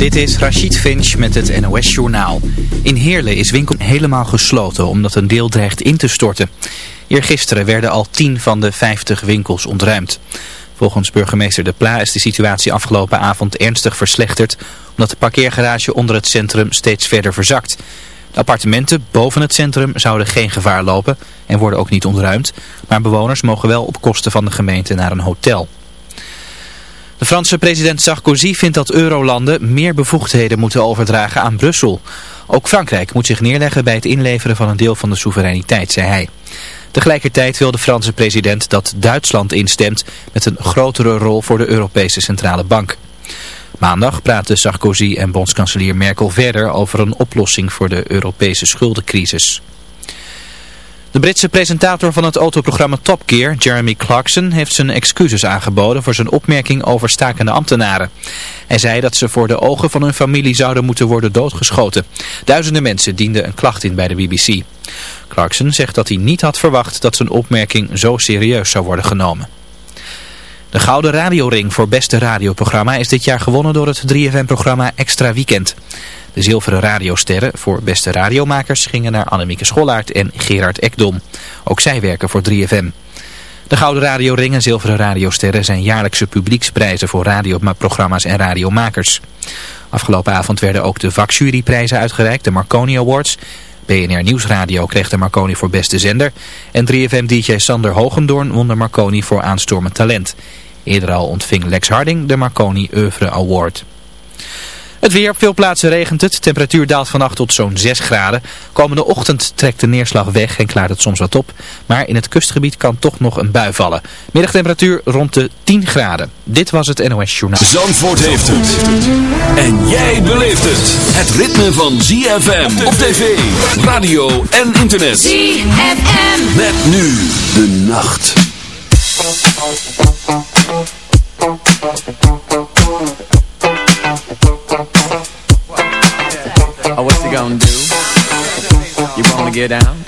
Dit is Rachid Finch met het NOS Journaal. In Heerlen is winkel helemaal gesloten omdat een deel dreigt in te storten. Eergisteren werden al 10 van de 50 winkels ontruimd. Volgens burgemeester De Pla is de situatie afgelopen avond ernstig verslechterd... omdat de parkeergarage onder het centrum steeds verder verzakt. De appartementen boven het centrum zouden geen gevaar lopen en worden ook niet ontruimd... maar bewoners mogen wel op kosten van de gemeente naar een hotel. De Franse president Sarkozy vindt dat eurolanden meer bevoegdheden moeten overdragen aan Brussel. Ook Frankrijk moet zich neerleggen bij het inleveren van een deel van de soevereiniteit, zei hij. Tegelijkertijd wil de Franse president dat Duitsland instemt met een grotere rol voor de Europese Centrale Bank. Maandag praten Sarkozy en bondskanselier Merkel verder over een oplossing voor de Europese schuldencrisis. De Britse presentator van het autoprogramma Top Gear, Jeremy Clarkson, heeft zijn excuses aangeboden voor zijn opmerking over stakende ambtenaren. Hij zei dat ze voor de ogen van hun familie zouden moeten worden doodgeschoten. Duizenden mensen dienden een klacht in bij de BBC. Clarkson zegt dat hij niet had verwacht dat zijn opmerking zo serieus zou worden genomen. De Gouden Radioring voor beste radioprogramma is dit jaar gewonnen door het 3FM-programma Extra Weekend. De zilveren radiosterren voor beste radiomakers gingen naar Annemieke Schollaert en Gerard Ekdom. Ook zij werken voor 3FM. De Gouden Radioring en Zilveren Radiosterren zijn jaarlijkse publieksprijzen voor radioprogramma's en radiomakers. Afgelopen avond werden ook de vakjuryprijzen uitgereikt, de Marconi Awards. BNR Nieuwsradio kreeg de Marconi voor beste zender. En 3FM-dj Sander Hogendoorn won de Marconi voor aanstormend talent. Eerder al ontving Lex Harding de Marconi Oeuvre Award. Het weer, op veel plaatsen regent het. Temperatuur daalt vannacht tot zo'n 6 graden. Komende ochtend trekt de neerslag weg en klaart het soms wat op. Maar in het kustgebied kan toch nog een bui vallen. Middagtemperatuur rond de 10 graden. Dit was het NOS Journaal. Zandvoort heeft het. En jij beleeft het. Het ritme van ZFM op tv, radio en internet. ZFM. Met nu de nacht. Wanna get down?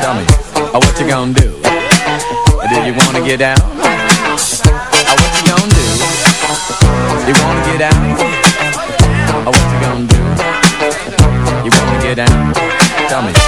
Tell me. Oh, what you gonna do? Do you wanna get down? Oh, what you gonna do? You wanna get down? Oh, what you gonna do? You wanna get down? Tell me.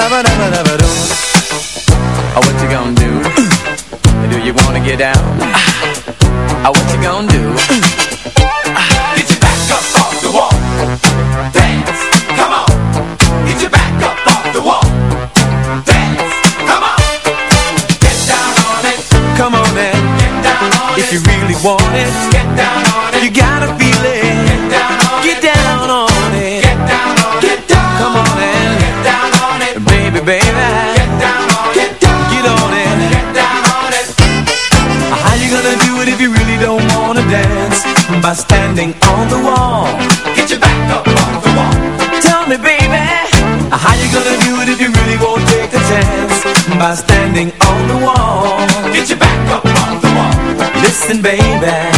Oh, what you gonna do? Do you wanna get down? Oh, what you gonna do? Get your back up off the wall. Dance, come on. Get your back up off the wall. Dance, come on. Get down on it. Come on Get down on if it. If you really want it. Get on the wall. Get your back up on the wall. Listen, baby.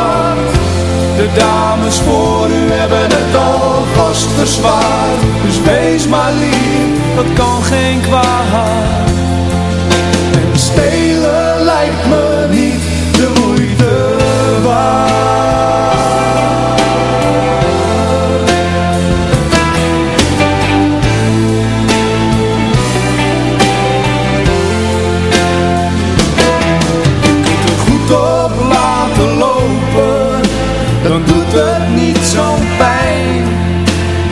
De dames voor u hebben het al vast. Dus wees maar lief, dat kan geen kwaad. En stelen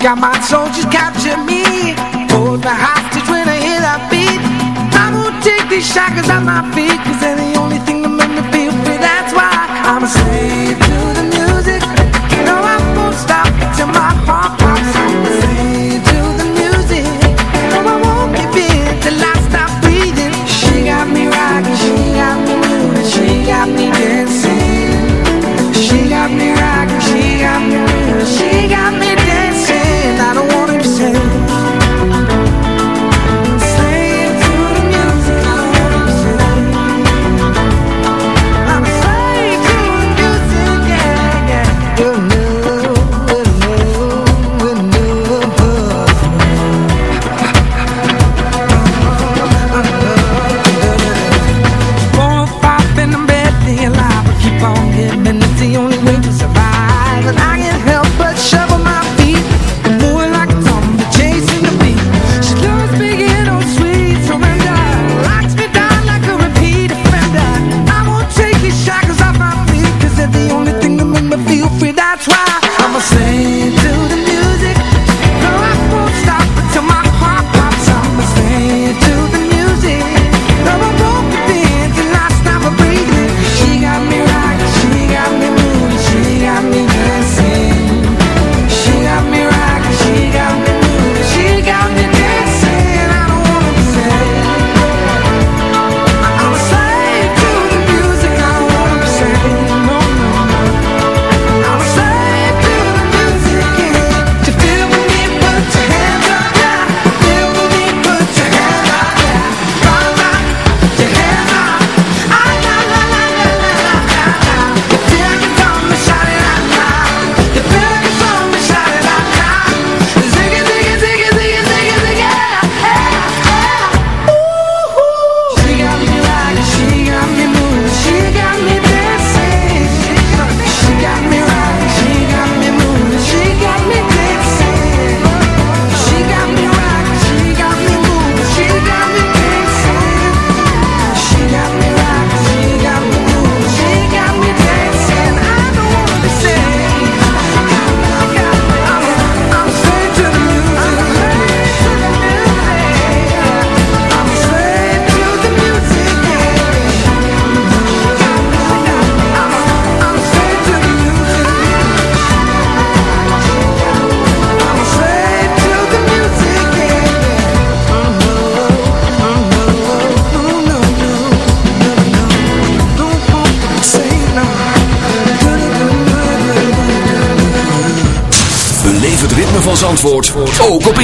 Got my soul, she's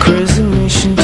crazy mission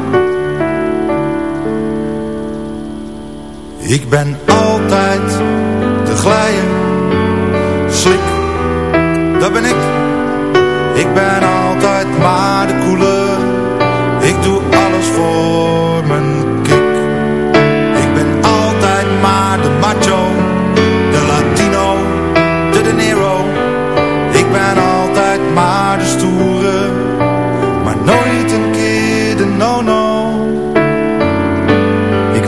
Ik ben altijd de glijer, slik, dat ben ik. Ik ben altijd maar de koele, ik doe alles voor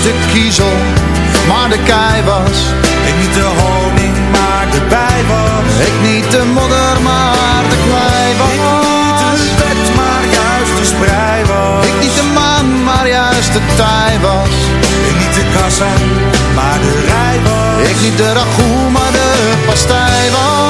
was Ik niet de kiezel, maar de kei was. Ik niet de honing, maar de bij was. Ik niet de modder, maar de klei was Ik niet de wet, maar juist de sprei was. Ik niet de maan, maar juist de tij was. Ik niet de kassa, maar de rij was. Ik niet de ragout, maar de pastij was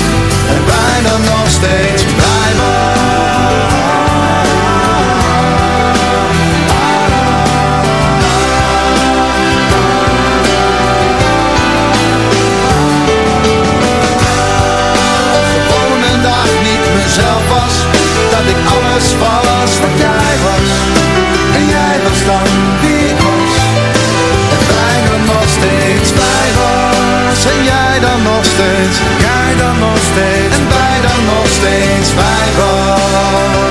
Bijna nog steeds blij Gewoon een dag niet mezelf was Dat ik alles was wat jij was. En jij was dan wie ik was. En bijna nog steeds blij was. En jij dan nog steeds dan nog steeds. En wij dan nog steeds bij